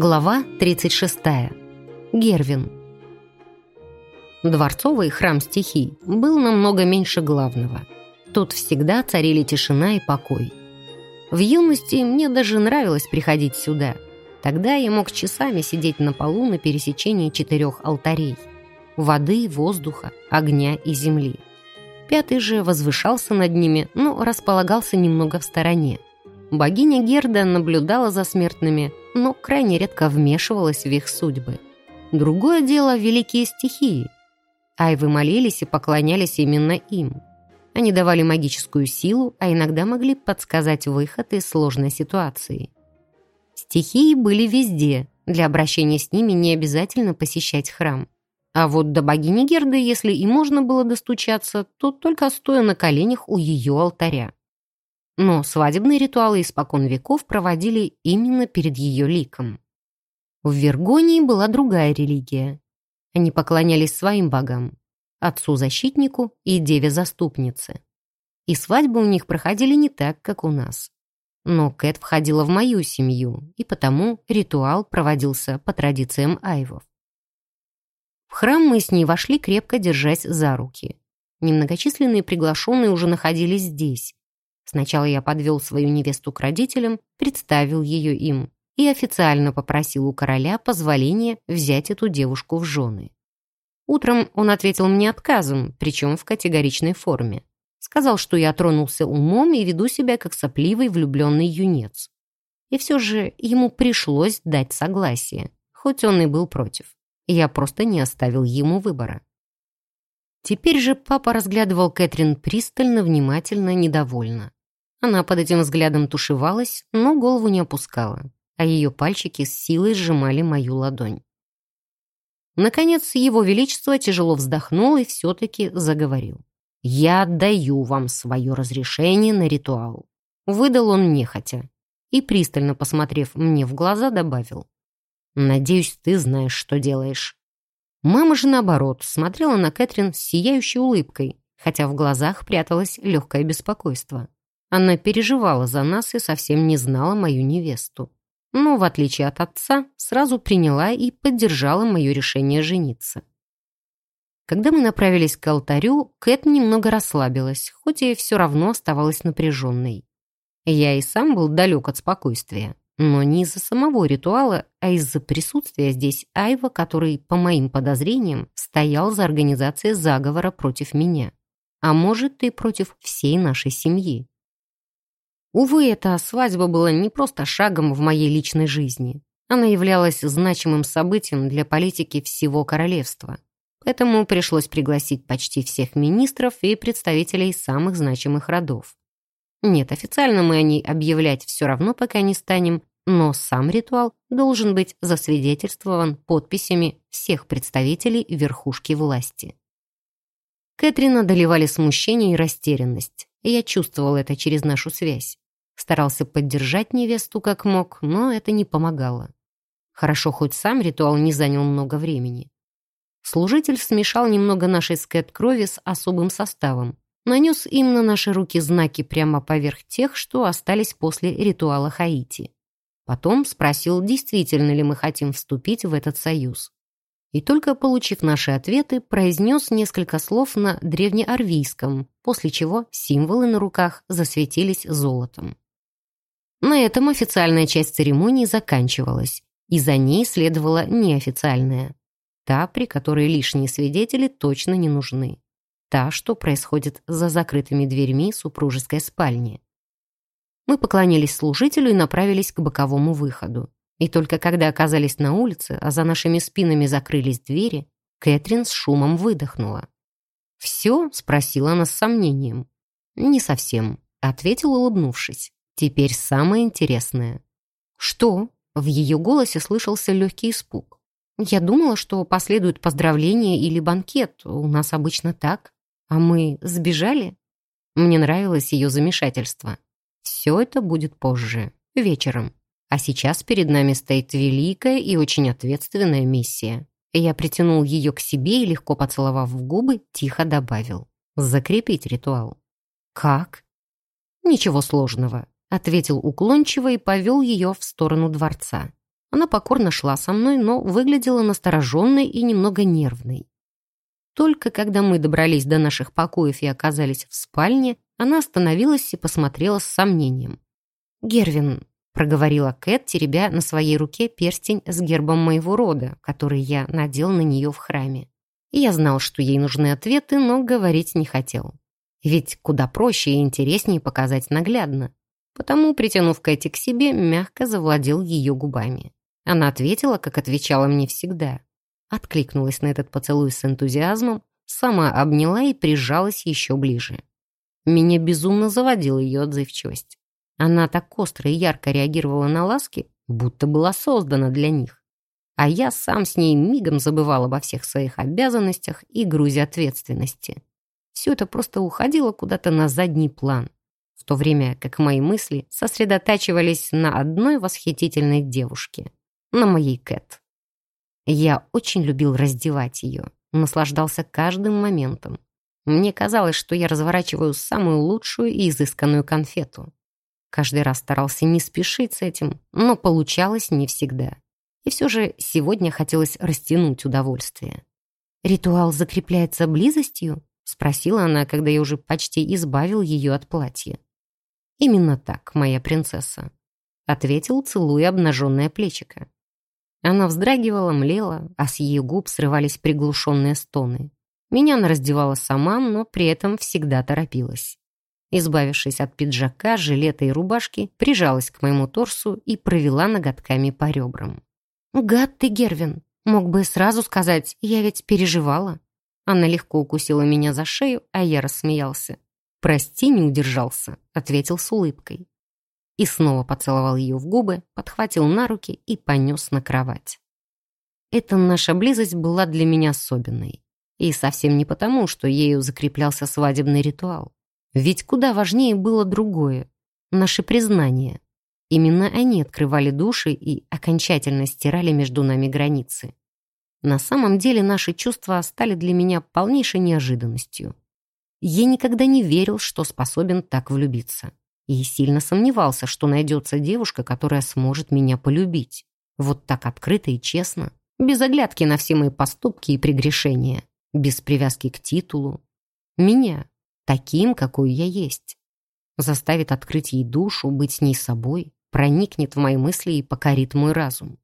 Глава 36. Гервин. Дворцовый храм стихий был намного меньше главного. Тут всегда царили тишина и покой. В юности мне даже нравилось приходить сюда. Тогда я мог часами сидеть на полу на пересечении четырех алтарей. Воды, воздуха, огня и земли. Пятый же возвышался над ними, но располагался немного в стороне. Богиня Герда наблюдала за смертными, но крайне редко вмешивалась в их судьбы. Другое дело — великие стихии. Айвы молились и поклонялись именно им. Они давали магическую силу, а иногда могли подсказать выход из сложной ситуации. Стихии были везде, для обращения с ними не обязательно посещать храм. А вот до богини Герды, если и можно было достучаться, то только стоя на коленях у ее алтаря. Но свадебные ритуалы испокон веков проводили именно перед ее ликом. В Вергонии была другая религия. Они поклонялись своим богам, отцу-защитнику и деве-заступнице. И свадьбы у них проходили не так, как у нас. Но Кэт входила в мою семью, и потому ритуал проводился по традициям айвов. В храм мы с ней вошли, крепко держась за руки. Немногочисленные приглашенные уже находились здесь, Сначала я подвел свою невесту к родителям, представил ее им и официально попросил у короля позволения взять эту девушку в жены. Утром он ответил мне отказом, причем в категоричной форме. Сказал, что я тронулся умом и веду себя как сопливый влюбленный юнец. И все же ему пришлось дать согласие, хоть он и был против. Я просто не оставил ему выбора. Теперь же папа разглядывал Кэтрин пристально, внимательно, недовольно. Она под этим взглядом тушевалась, но голову не опускала, а ее пальчики с силой сжимали мою ладонь. Наконец, его величество тяжело вздохнул и все-таки заговорил. «Я отдаю вам свое разрешение на ритуал». Выдал он нехотя и, пристально посмотрев мне в глаза, добавил. «Надеюсь, ты знаешь, что делаешь». Мама же, наоборот, смотрела на Кэтрин с сияющей улыбкой, хотя в глазах пряталось легкое беспокойство. Она переживала за нас и совсем не знала мою невесту. Но, в отличие от отца, сразу приняла и поддержала мое решение жениться. Когда мы направились к алтарю, Кэт немного расслабилась, хоть и все равно оставалась напряженной. Я и сам был далек от спокойствия, но не из-за самого ритуала, а из-за присутствия здесь Айва, который, по моим подозрениям, стоял за организацией заговора против меня. А может, и против всей нашей семьи. Увы, эта свадьба была не просто шагом в моей личной жизни. Она являлась значимым событием для политики всего королевства. Поэтому пришлось пригласить почти всех министров и представителей самых значимых родов. Нет, официально мы о ней объявлять все равно пока не станем, но сам ритуал должен быть засвидетельствован подписями всех представителей верхушки власти. Кэтрин одолевали смущение и растерянность. Я чувствовал это через нашу связь. Старался поддержать невесту как мог, но это не помогало. Хорошо, хоть сам ритуал не занял много времени. Служитель смешал немного нашей скэт крови с особым составом. Нанес им на наши руки знаки прямо поверх тех, что остались после ритуала Хаити. Потом спросил, действительно ли мы хотим вступить в этот союз и только получив наши ответы, произнес несколько слов на древнеарвийском, после чего символы на руках засветились золотом. На этом официальная часть церемонии заканчивалась, и за ней следовала неофициальная. Та, при которой лишние свидетели точно не нужны. Та, что происходит за закрытыми дверьми супружеской спальни. Мы поклонились служителю и направились к боковому выходу. И только когда оказались на улице, а за нашими спинами закрылись двери, Кэтрин с шумом выдохнула. «Все?» — спросила она с сомнением. «Не совсем», — ответил, улыбнувшись. «Теперь самое интересное». «Что?» — в ее голосе слышался легкий испуг. «Я думала, что последует поздравление или банкет. У нас обычно так. А мы сбежали?» Мне нравилось ее замешательство. «Все это будет позже, вечером». А сейчас перед нами стоит великая и очень ответственная миссия. Я притянул ее к себе и, легко поцеловав в губы, тихо добавил. Закрепить ритуал. «Как?» «Ничего сложного», — ответил уклончиво и повел ее в сторону дворца. Она покорно шла со мной, но выглядела настороженной и немного нервной. Только когда мы добрались до наших покоев и оказались в спальне, она остановилась и посмотрела с сомнением. «Гервин», — проговорила Кэт, теребя на своей руке перстень с гербом моего рода, который я надел на нее в храме. я знал, что ей нужны ответы, но говорить не хотел. Ведь куда проще и интереснее показать наглядно. Потому, притянув Кэти к себе, мягко завладел ее губами. Она ответила, как отвечала мне всегда. Откликнулась на этот поцелуй с энтузиазмом, сама обняла и прижалась еще ближе. Меня безумно заводила ее отзывчивость. Она так остро и ярко реагировала на ласки, будто была создана для них. А я сам с ней мигом забывал обо всех своих обязанностях и грузе ответственности. Все это просто уходило куда-то на задний план, то время как мои мысли сосредотачивались на одной восхитительной девушке, на моей Кэт. Я очень любил раздевать ее, наслаждался каждым моментом. Мне казалось, что я разворачиваю самую лучшую и изысканную конфету. Каждый раз старался не спешить с этим, но получалось не всегда. И все же сегодня хотелось растянуть удовольствие. «Ритуал закрепляется близостью?» — спросила она, когда я уже почти избавил ее от платья. «Именно так, моя принцесса», — ответил, целуя обнаженное плечико. Она вздрагивала, млела, а с ее губ срывались приглушенные стоны. Меня она раздевала сама, но при этом всегда торопилась. Избавившись от пиджака, жилета и рубашки, прижалась к моему торсу и провела ноготками по ребрам. «Гад ты, Гервин! Мог бы сразу сказать, я ведь переживала». Она легко укусила меня за шею, а я рассмеялся. «Прости, не удержался», — ответил с улыбкой. И снова поцеловал ее в губы, подхватил на руки и понес на кровать. Эта наша близость была для меня особенной. И совсем не потому, что ею закреплялся свадебный ритуал. Ведь куда важнее было другое — наши признания. Именно они открывали души и окончательно стирали между нами границы. На самом деле наши чувства стали для меня полнейшей неожиданностью. Я никогда не верил, что способен так влюбиться. И сильно сомневался, что найдется девушка, которая сможет меня полюбить. Вот так открыто и честно, без оглядки на все мои поступки и прегрешения, без привязки к титулу. Меня, таким, какой я есть. Заставит открыть ей душу, быть с ней собой, проникнет в мои мысли и покорит мой разум.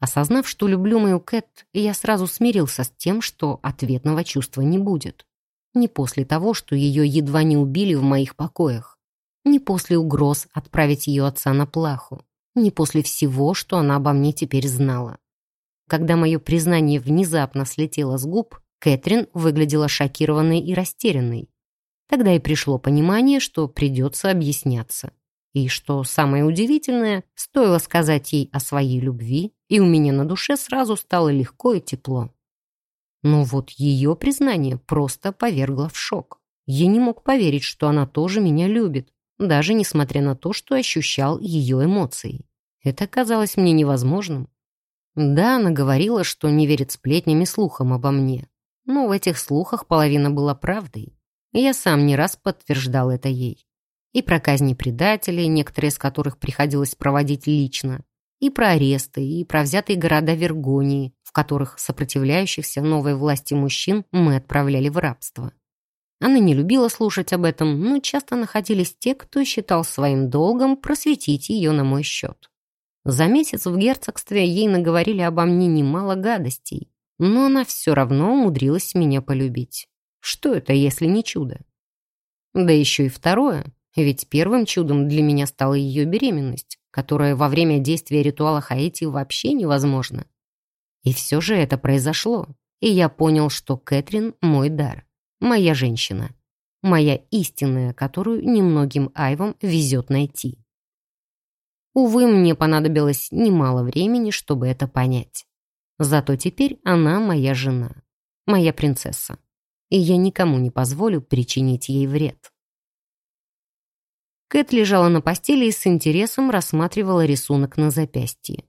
Осознав, что люблю мою Кэт, я сразу смирился с тем, что ответного чувства не будет. Не после того, что ее едва не убили в моих покоях. Не после угроз отправить ее отца на плаху. Не после всего, что она обо мне теперь знала. Когда мое признание внезапно слетело с губ, Кэтрин выглядела шокированной и растерянной. Тогда и пришло понимание, что придется объясняться. И что самое удивительное, стоило сказать ей о своей любви, и у меня на душе сразу стало легко и тепло. Но вот ее признание просто повергло в шок. Я не мог поверить, что она тоже меня любит, даже несмотря на то, что ощущал ее эмоции. Это казалось мне невозможным. Да, она говорила, что не верит сплетням и слухам обо мне. Но в этих слухах половина была правдой. Я сам не раз подтверждал это ей. И про казни предателей, некоторые из которых приходилось проводить лично, и про аресты, и про взятые города Вергонии, в которых сопротивляющихся новой власти мужчин мы отправляли в рабство. Она не любила слушать об этом, но часто находились те, кто считал своим долгом просветить ее на мой счет. За месяц в герцогстве ей наговорили обо мне немало гадостей, но она все равно умудрилась меня полюбить. Что это, если не чудо? Да еще и второе, ведь первым чудом для меня стала ее беременность, которая во время действия ритуала Хаити вообще невозможна. И все же это произошло, и я понял, что Кэтрин — мой дар, моя женщина, моя истинная, которую немногим айвам везет найти. Увы, мне понадобилось немало времени, чтобы это понять. Зато теперь она моя жена, моя принцесса и я никому не позволю причинить ей вред. Кэт лежала на постели и с интересом рассматривала рисунок на запястье.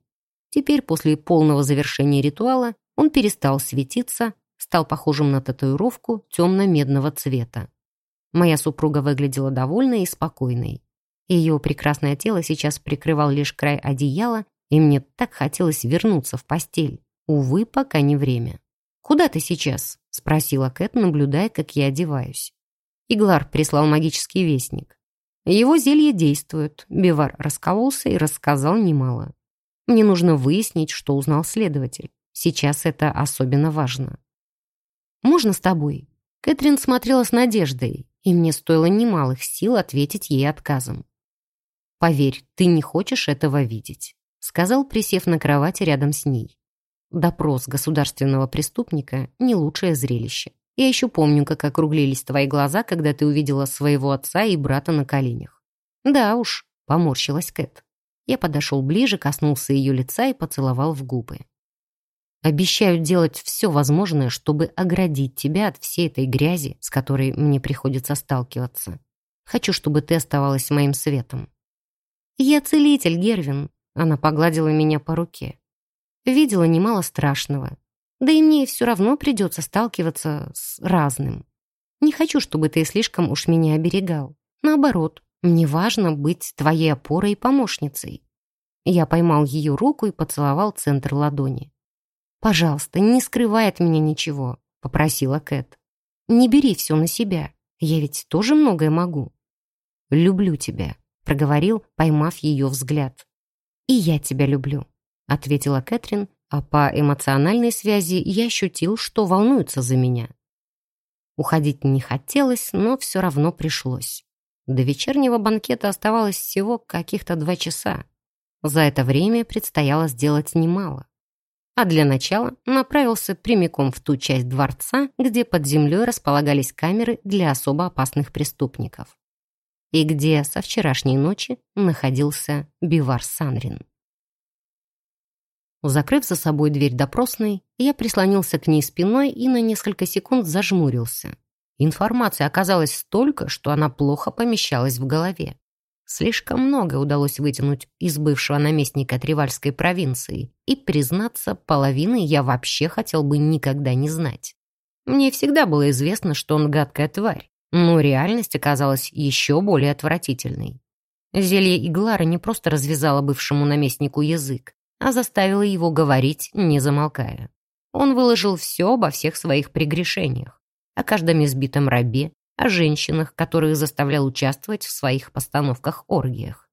Теперь, после полного завершения ритуала, он перестал светиться, стал похожим на татуировку темно-медного цвета. Моя супруга выглядела довольной и спокойной. Ее прекрасное тело сейчас прикрывал лишь край одеяла, И мне так хотелось вернуться в постель. Увы, пока не время. «Куда ты сейчас?» — спросила Кэт, наблюдая, как я одеваюсь. Иглар прислал магический вестник. Его зелье действует. Бивар раскололся и рассказал немало. Мне нужно выяснить, что узнал следователь. Сейчас это особенно важно. «Можно с тобой?» Кэтрин смотрела с надеждой, и мне стоило немалых сил ответить ей отказом. «Поверь, ты не хочешь этого видеть», — сказал, присев на кровати рядом с ней. Допрос государственного преступника — не лучшее зрелище. Я еще помню, как округлились твои глаза, когда ты увидела своего отца и брата на коленях. Да уж, поморщилась Кэт. Я подошел ближе, коснулся ее лица и поцеловал в губы. Обещаю делать все возможное, чтобы оградить тебя от всей этой грязи, с которой мне приходится сталкиваться. Хочу, чтобы ты оставалась моим светом. Я целитель, Гервин. Она погладила меня по руке. Видела немало страшного. Да и мне все равно придется сталкиваться с разным. Не хочу, чтобы ты слишком уж меня оберегал. Наоборот, мне важно быть твоей опорой и помощницей. Я поймал ее руку и поцеловал центр ладони. «Пожалуйста, не скрывай от меня ничего», — попросила Кэт. «Не бери все на себя. Я ведь тоже многое могу». «Люблю тебя», — проговорил, поймав ее взгляд. «И я тебя люблю», — ответила Кэтрин, а по эмоциональной связи я ощутил, что волнуется за меня. Уходить не хотелось, но все равно пришлось. До вечернего банкета оставалось всего каких-то два часа. За это время предстояло сделать немало. А для начала направился прямиком в ту часть дворца, где под землей располагались камеры для особо опасных преступников. И где со вчерашней ночи находился Бивар Санрин. Закрыв за собой дверь допросной, я прислонился к ней спиной и на несколько секунд зажмурился. Информации оказалось столько, что она плохо помещалась в голове. Слишком много удалось вытянуть из бывшего наместника Тривальской провинции, и, признаться, половины я вообще хотел бы никогда не знать. Мне всегда было известно, что он гадкая тварь, но реальность оказалась еще более отвратительной. Зелье Иглара не просто развязало бывшему наместнику язык, а заставило его говорить, не замолкая. Он выложил все обо всех своих прегрешениях о каждом избитом рабе, о женщинах, которых заставлял участвовать в своих постановках-оргиях.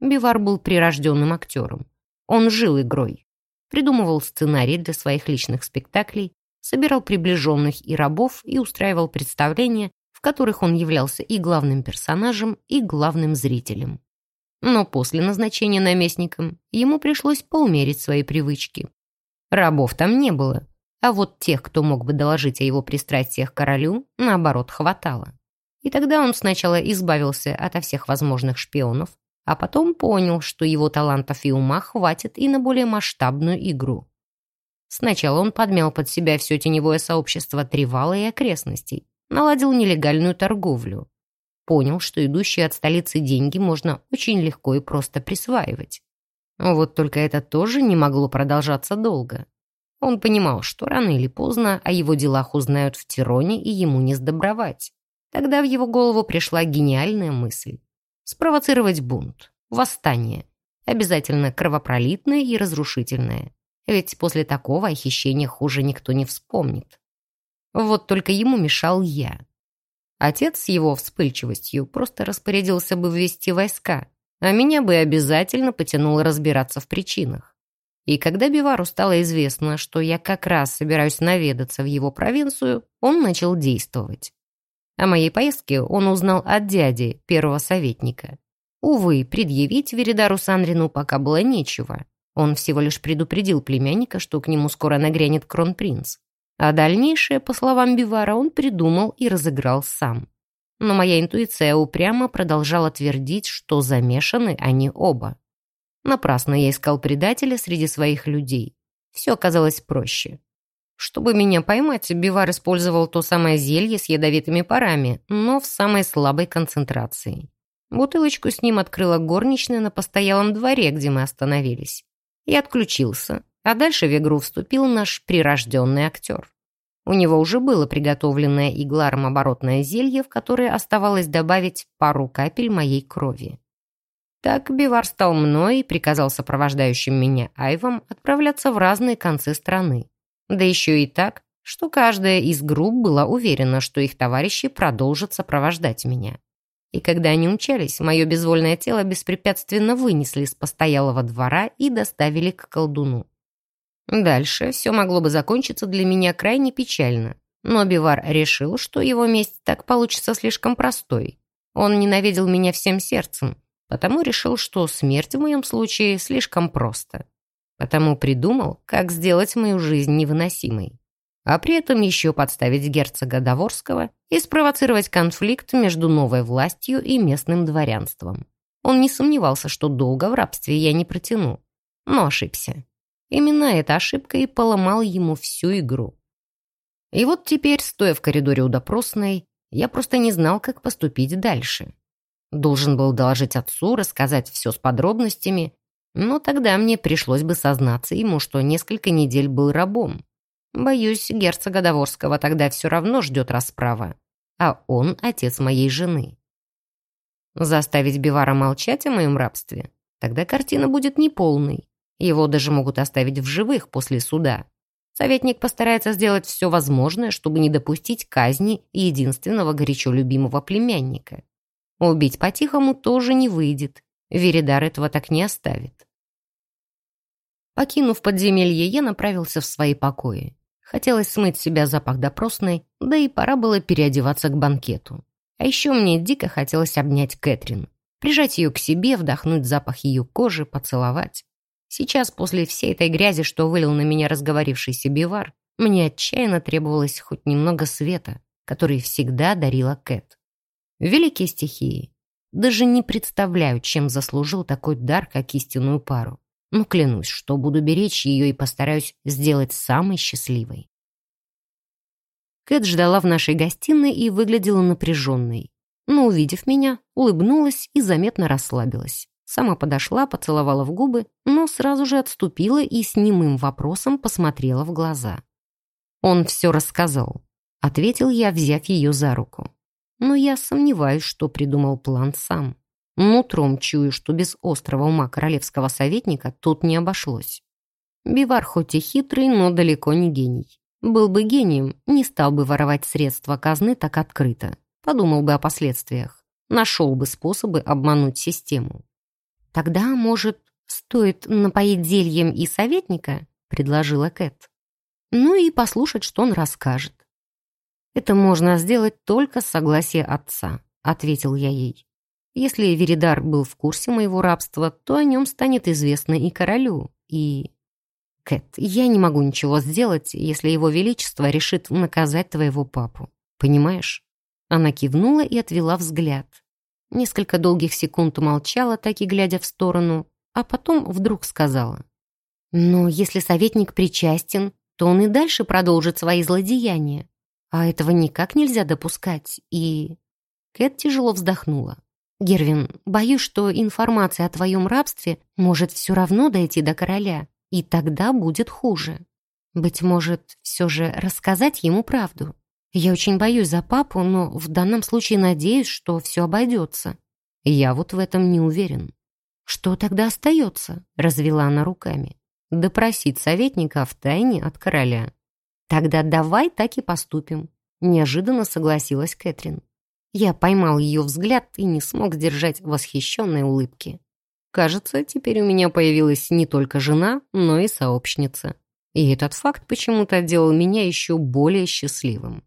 Бивар был прирожденным актером. Он жил игрой. Придумывал сценарий для своих личных спектаклей, собирал приближенных и рабов и устраивал представления, в которых он являлся и главным персонажем, и главным зрителем. Но после назначения наместником ему пришлось поумерить свои привычки. Рабов там не было, а вот тех, кто мог бы доложить о его пристрастиях королю, наоборот, хватало. И тогда он сначала избавился ото всех возможных шпионов, а потом понял, что его талантов и ума хватит и на более масштабную игру. Сначала он подмял под себя все теневое сообщество Тривала и окрестностей, наладил нелегальную торговлю. Понял, что идущие от столицы деньги можно очень легко и просто присваивать. Вот только это тоже не могло продолжаться долго. Он понимал, что рано или поздно о его делах узнают в Тироне, и ему не сдобровать. Тогда в его голову пришла гениальная мысль. Спровоцировать бунт, восстание. Обязательно кровопролитное и разрушительное. Ведь после такого о хуже никто не вспомнит. Вот только ему мешал я. Отец с его вспыльчивостью просто распорядился бы ввести войска, а меня бы обязательно потянул разбираться в причинах. И когда Бивару стало известно, что я как раз собираюсь наведаться в его провинцию, он начал действовать. О моей поездке он узнал от дяди, первого советника. Увы, предъявить Веридару Санрину пока было нечего. Он всего лишь предупредил племянника, что к нему скоро нагрянет кронпринц. А дальнейшее, по словам Бивара, он придумал и разыграл сам. Но моя интуиция упрямо продолжала твердить, что замешаны они оба. Напрасно я искал предателя среди своих людей. Все оказалось проще. Чтобы меня поймать, Бивар использовал то самое зелье с ядовитыми парами, но в самой слабой концентрации. Бутылочку с ним открыла горничная на постоялом дворе, где мы остановились. Я отключился, а дальше в игру вступил наш прирожденный актер. У него уже было приготовленное игларом оборотное зелье, в которое оставалось добавить пару капель моей крови. Так Бивар стал мной и приказал сопровождающим меня Айвам отправляться в разные концы страны. Да еще и так, что каждая из групп была уверена, что их товарищи продолжат сопровождать меня. И когда они умчались, мое безвольное тело беспрепятственно вынесли с постоялого двора и доставили к колдуну. Дальше все могло бы закончиться для меня крайне печально, но Бивар решил, что его месть так получится слишком простой. Он ненавидел меня всем сердцем, потому решил, что смерть в моем случае слишком просто. Потому придумал, как сделать мою жизнь невыносимой. А при этом еще подставить герцога Доворского и спровоцировать конфликт между новой властью и местным дворянством. Он не сомневался, что долго в рабстве я не протяну, но ошибся. Именно эта ошибка и поломала ему всю игру. И вот теперь, стоя в коридоре у допросной, я просто не знал, как поступить дальше. Должен был доложить отцу, рассказать все с подробностями, но тогда мне пришлось бы сознаться ему, что несколько недель был рабом. Боюсь, герцога Доворского тогда все равно ждет расправа, а он отец моей жены. Заставить Бивара молчать о моем рабстве? Тогда картина будет неполной. Его даже могут оставить в живых после суда. Советник постарается сделать все возможное, чтобы не допустить казни единственного горячо любимого племянника. Убить по-тихому тоже не выйдет. Веридар этого так не оставит. Покинув подземелье, я направился в свои покои. Хотелось смыть себя запах допросной, да и пора было переодеваться к банкету. А еще мне дико хотелось обнять Кэтрин, прижать ее к себе, вдохнуть запах ее кожи, поцеловать. Сейчас, после всей этой грязи, что вылил на меня разговорившийся бивар, мне отчаянно требовалось хоть немного света, который всегда дарила Кэт. Великие стихии. Даже не представляю, чем заслужил такой дар, как истинную пару. Но клянусь, что буду беречь ее и постараюсь сделать самой счастливой. Кэт ждала в нашей гостиной и выглядела напряженной. Но, увидев меня, улыбнулась и заметно расслабилась. Сама подошла, поцеловала в губы, но сразу же отступила и с немым вопросом посмотрела в глаза. «Он все рассказал», — ответил я, взяв ее за руку. Но я сомневаюсь, что придумал план сам. Нутром чую, что без острого ума королевского советника тут не обошлось. Бивар хоть и хитрый, но далеко не гений. Был бы гением, не стал бы воровать средства казны так открыто. Подумал бы о последствиях. Нашел бы способы обмануть систему. Тогда, может, стоит напоить зельем и советника, предложила Кэт. Ну и послушать, что он расскажет. «Это можно сделать только с согласия отца», — ответил я ей. «Если Веридар был в курсе моего рабства, то о нем станет известно и королю, и...» «Кэт, я не могу ничего сделать, если его величество решит наказать твоего папу. Понимаешь?» Она кивнула и отвела взгляд. Несколько долгих секунд умолчала, так и глядя в сторону, а потом вдруг сказала. «Но если советник причастен, то он и дальше продолжит свои злодеяния. А этого никак нельзя допускать, и...» Кэт тяжело вздохнула. «Гервин, боюсь, что информация о твоем рабстве может все равно дойти до короля, и тогда будет хуже. Быть может, все же рассказать ему правду. Я очень боюсь за папу, но в данном случае надеюсь, что все обойдется. Я вот в этом не уверен». «Что тогда остается?» — развела она руками. «Допросить советника в тайне от короля». «Тогда давай так и поступим», — неожиданно согласилась Кэтрин. Я поймал ее взгляд и не смог сдержать восхищенной улыбки. Кажется, теперь у меня появилась не только жена, но и сообщница. И этот факт почему-то делал меня еще более счастливым.